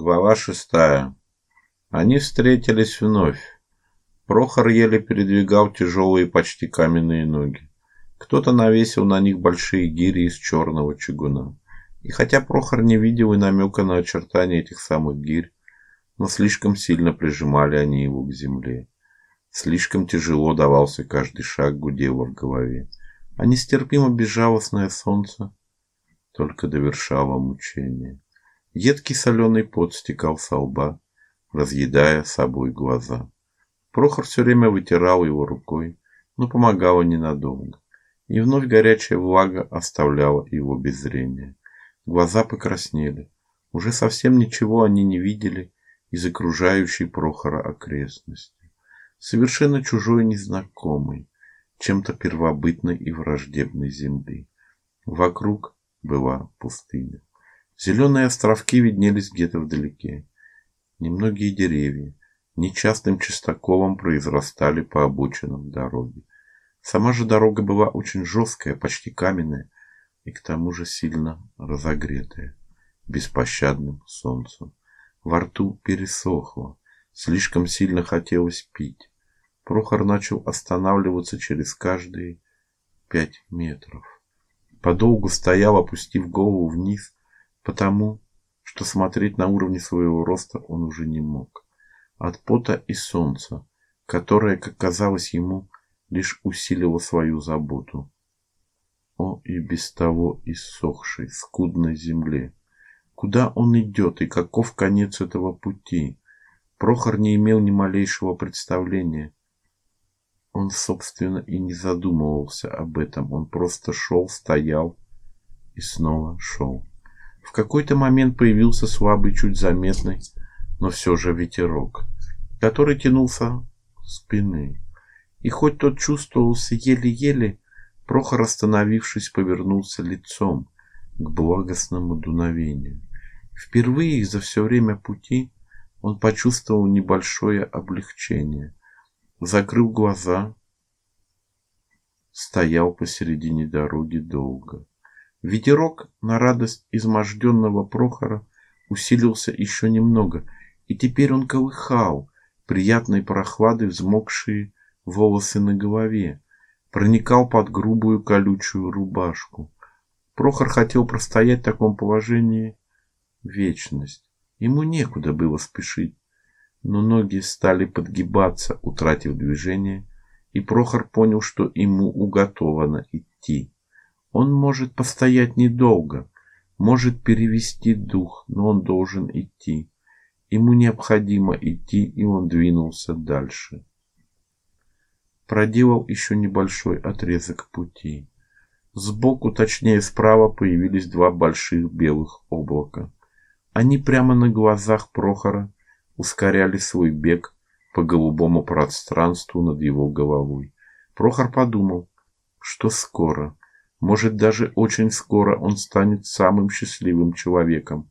Глава шестая. Они встретились вновь. Прохор еле передвигал тяжелые, почти каменные ноги. Кто-то навесил на них большие гири из черного чугуна. И хотя Прохор не видел и намека на очертания этих самых гирь, но слишком сильно прижимали они его к земле. Слишком тяжело давался каждый шаг, гудело в голове. А нестерпимо безжалостное солнце только довершало мучение. Едкий соленый пот стекал со лба, разъедая собой глаза. Прохор все время вытирал его рукой, но помогало ненадолго. И вновь горячая влага оставляла его без зрения. Глаза покраснели. Уже совсем ничего они не видели из окружающей Прохора окрестности. Совершенно чужой незнакомый, чем-то первобытной и враждебной земли. Вокруг была пустыня. Зеленые островки виднелись где-то вдалеке. Немногие деревья нечастым чистоколом произрастали по обочинам дороги. Сама же дорога была очень жесткая, почти каменная, и к тому же сильно разогретая беспощадным солнцем. Во рту пересохло, слишком сильно хотелось пить. Прохор начал останавливаться через каждые пять метров. Подолгу стоял, опустив голову вниз, потому что смотреть на уровне своего роста он уже не мог. От пота и солнца, которое, как казалось ему, лишь усилило свою заботу. О, и без того иссохшей, скудной земле! Куда он идет и каков конец этого пути? Прохор не имел ни малейшего представления. Он, собственно, и не задумывался об этом. Он просто шел, стоял и снова шел. В какой-то момент появился слабый, чуть заметный, но все же ветерок, который тянулся спины. И хоть тот чувствовался еле-еле, Прохор, остановившись, повернулся лицом к благостному дуновению. Впервые за все время пути он почувствовал небольшое облегчение. Закрыл глаза, стоял посередине дороги долго. Ветерок на радость изможденного Прохора усилился еще немного, и теперь он колыхал приятной прохладой взмокшие волосы на голове, проникал под грубую колючую рубашку. Прохор хотел простоять в таком положении вечность. Ему некуда было спешить, но ноги стали подгибаться, утратив движение, и Прохор понял, что ему уготовано идти. Он может постоять недолго, может перевести дух, но он должен идти. Ему необходимо идти, и он двинулся дальше. Проделал еще небольшой отрезок пути. Сбоку, точнее справа, появились два больших белых облака. Они прямо на глазах Прохора ускоряли свой бег по голубому пространству над его головой. Прохор подумал, что скоро может, даже очень скоро он станет самым счастливым человеком,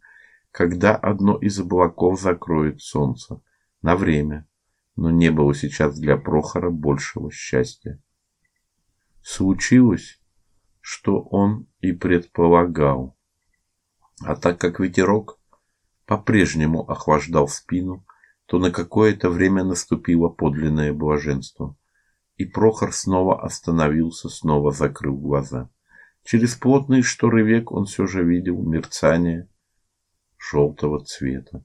когда одно из облаков закроет солнце на время. Но не было сейчас для Прохора большего счастья. Случилось, что он и предполагал. А так как ветерок по-прежнему охлаждал спину, то на какое-то время наступило подлинное блаженство. И Прохор снова остановился, снова закрыл глаза. Через плотные шторы век он все же видел мерцание желтого цвета,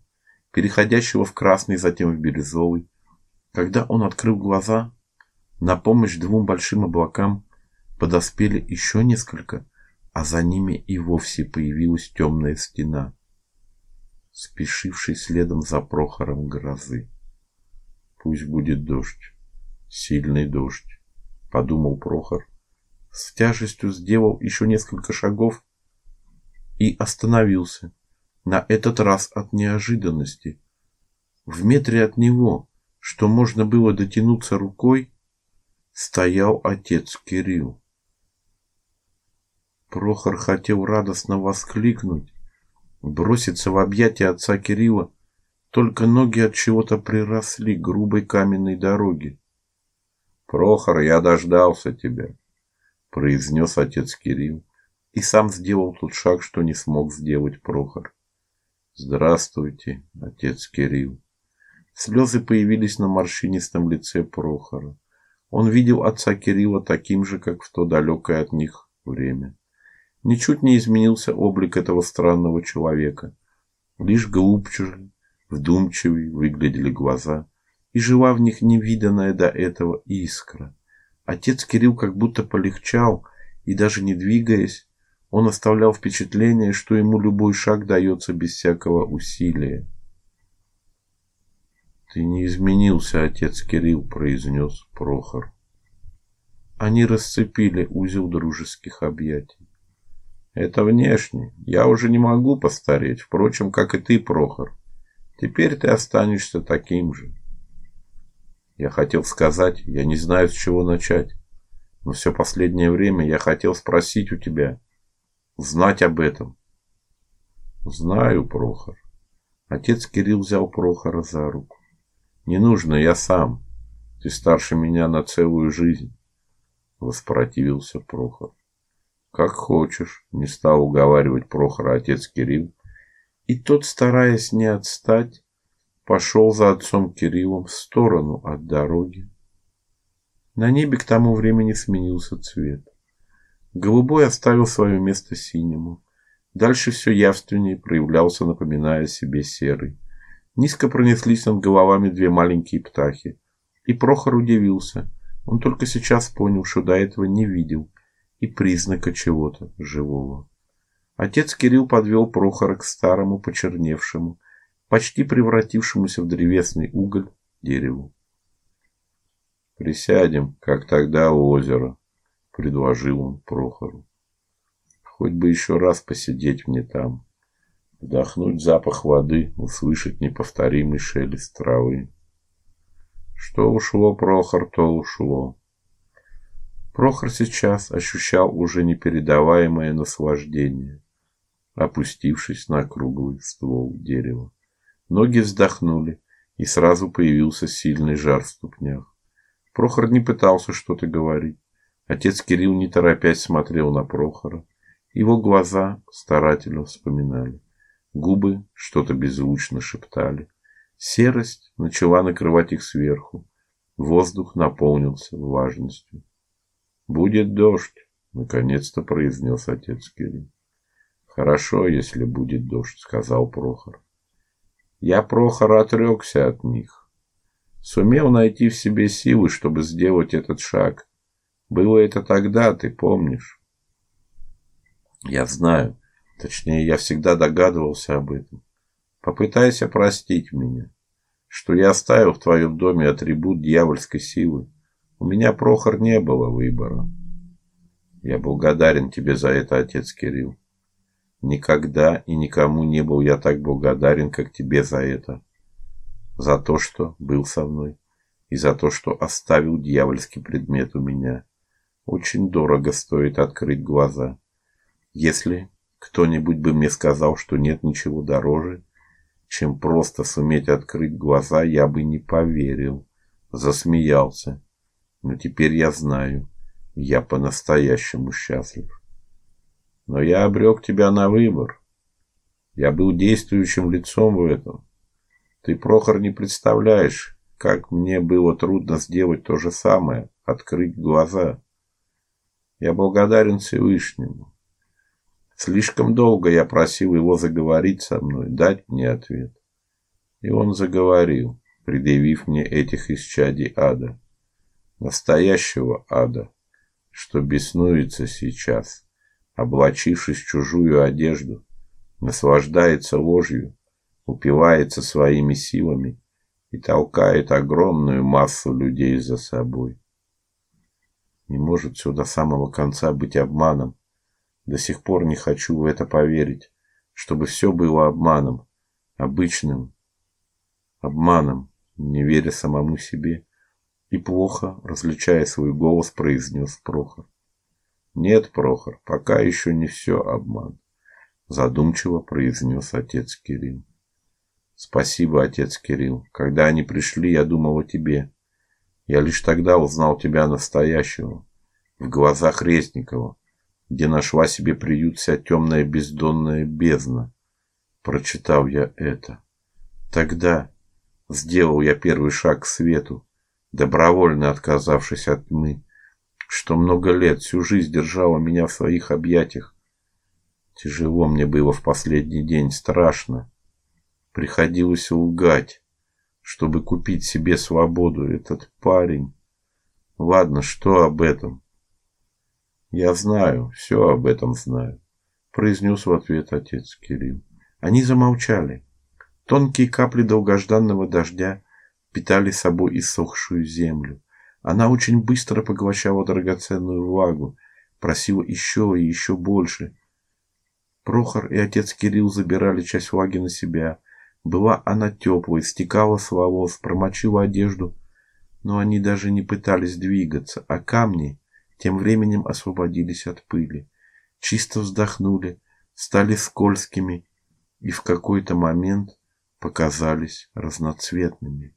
переходящего в красный, затем в бирюзовый. Когда он открыл глаза, на помощь двум большим облакам подоспели еще несколько, а за ними и вовсе появилась темная стена, спешившей следом за Прохором грозы. Пусть будет дождь, сильный дождь, подумал Прохор с тяжестью сделал еще несколько шагов и остановился. На этот раз от неожиданности. В метре от него, что можно было дотянуться рукой, стоял отец Кирилл. Прохор хотел радостно воскликнуть, броситься в объятия отца Кирилла, только ноги от чего-то приросли к грубой каменной дороге. Прохор, я дождался тебя произнес отец Кирилл и сам сделал тот шаг, что не смог сделать Прохор. Здравствуйте, отец Кирилл. Слезы появились на морщинистом лице Прохора. Он видел отца Кирилла таким же, как в то далекое от них время. Ничуть не изменился облик этого странного человека. Лишь глубже, вдумчивее выглядели глаза, и жила в них невиданная до этого искра. Отец Кирилл как будто полегчал, и даже не двигаясь, он оставлял впечатление, что ему любой шаг дается без всякого усилия. Ты не изменился, отец Кирилл, произнес Прохор. Они расцепили узел дружеских объятий. Это внешне. Я уже не могу постареть, впрочем, как и ты, Прохор. Теперь ты останешься таким же. Я хотел сказать, я не знаю, с чего начать. Но все последнее время я хотел спросить у тебя, знать об этом. Знаю, Прохор. Отец Кирилл взял Прохора за руку. Не нужно, я сам. Ты старше меня на целую жизнь, воспротивился Прохор. Как хочешь, не стал уговаривать Прохора отец Кирилл. И тот, стараясь не отстать, пошел за отцом Кириллом в сторону от дороги. На небе к тому времени сменился цвет. Голубой оставил свое место синему. Дальше все явственнее проявлялся, напоминая себе серый. Низко пронеслись над головами две маленькие птахи. И Прохор удивился. Он только сейчас понял, что до этого не видел и признака чего-то живого. Отец Кирилл подвел Прохора к старому почерневшему, почти превратившемуся в древесный уголь дереву. Присядем, как тогда у озера, предложил он Прохору. Хоть бы еще раз посидеть мне там, вдохнуть запах воды, услышать неповторимый шелест травы. Что ушло, Прохор, то ушло. Прохор сейчас ощущал уже непередаваемое наслаждение, опустившись на круглый ствол дерева. Ноги вздохнули, и сразу появился сильный жар в ступнях. Прохор не пытался что-то говорить. Отец Кирилл не торопясь смотрел на Прохора. Его глаза старательно вспоминали. Губы что-то беззвучно шептали. Серость начала накрывать их сверху. Воздух наполнился влажностью. Будет дождь, наконец-то произнес отец Кирилл. Хорошо, если будет дождь, сказал Прохор. Я Прохор отрекся от них сумел найти в себе силы, чтобы сделать этот шаг. Было это тогда, ты помнишь? Я знаю. Точнее, я всегда догадывался об этом. Попытайся простить меня, что я оставил в твоем доме атрибут дьявольской силы. У меня, Прохор, не было выбора. Я благодарен тебе за это, отец Кирилл. Никогда и никому не был я так благодарен, как тебе за это за то, что был со мной, и за то, что оставил дьявольский предмет у меня. Очень дорого стоит открыть глаза. Если кто-нибудь бы мне сказал, что нет ничего дороже, чем просто суметь открыть глаза, я бы не поверил, засмеялся. Но теперь я знаю, я по-настоящему счастлив. Но я обрек тебя на выбор. Я был действующим лицом в этом. Ты, Прохор, не представляешь, как мне было трудно сделать то же самое, открыть глаза. Я благодарен Всевышнему. Слишком долго я просил его заговорить со мной, дать мне ответ. И он заговорил, предъявив мне этих исчадий ада, настоящего ада, что беснуется сейчас, облачившись в чужую одежду, наслаждается ложью упивается своими силами и толкает огромную массу людей за собой. Не может все до самого конца быть обманом. До сих пор не хочу в это поверить, чтобы все было обманом, обычным обманом, не веря самому себе и плохо различая свой голос, произнес Прохор. Нет, Прохор, пока еще не все обман, задумчиво произнес отец Кирилл. Спасибо, отец Кирилл. Когда они пришли, я думал о тебе. Я лишь тогда узнал тебя настоящего, в глазах Резникова, где нашла себе приют вся темная бездонная бездна. прочитал я это. Тогда сделал я первый шаг к свету, добровольно отказавшись от тьмы, что много лет, всю жизнь держала меня в своих объятиях. Тяжело мне было в последний день, страшно. Приходилось лгать, чтобы купить себе свободу. Этот парень. Ладно, что об этом? Я знаю, все об этом знаю, произнес в ответ отец Кирилл. Они замолчали. Тонкие капли долгожданного дождя питали собой иссохшую землю. Она очень быстро поглощала драгоценную влагу, просила еще и еще больше. Прохор и отец Кирилл забирали часть влаги на себя. Была она теплой, стекала с волос, промочила одежду, но они даже не пытались двигаться, а камни тем временем освободились от пыли, чисто вздохнули, стали скользкими и в какой-то момент показались разноцветными.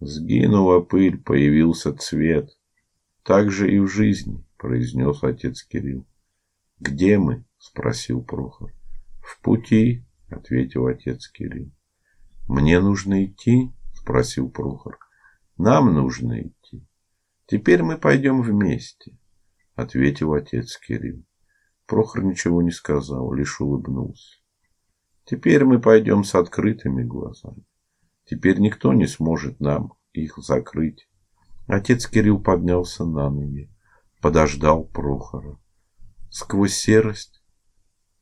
Сгинула пыль, появился цвет. Так же и в жизни, произнес отец Кирилл. Где мы? спросил Прохор. В пути, ответил отец Кирилл. Мне нужно идти? спросил Прохор. Нам нужно идти. Теперь мы пойдем вместе, ответил отец Кирилл. Прохор ничего не сказал, лишь улыбнулся. Теперь мы пойдем с открытыми глазами. Теперь никто не сможет нам их закрыть. Отец Кирилл поднялся на ноги, подождал Прохора. Сквозь серость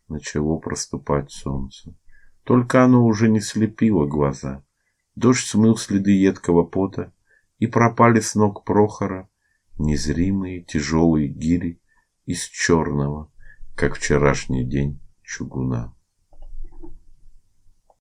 начало проступать солнце. Только оно уже не слепило глаза. Дождь смыл следы едкого пота, и пропали с ног Прохора незримые тяжелые гири из черного, как вчерашний день, чугуна.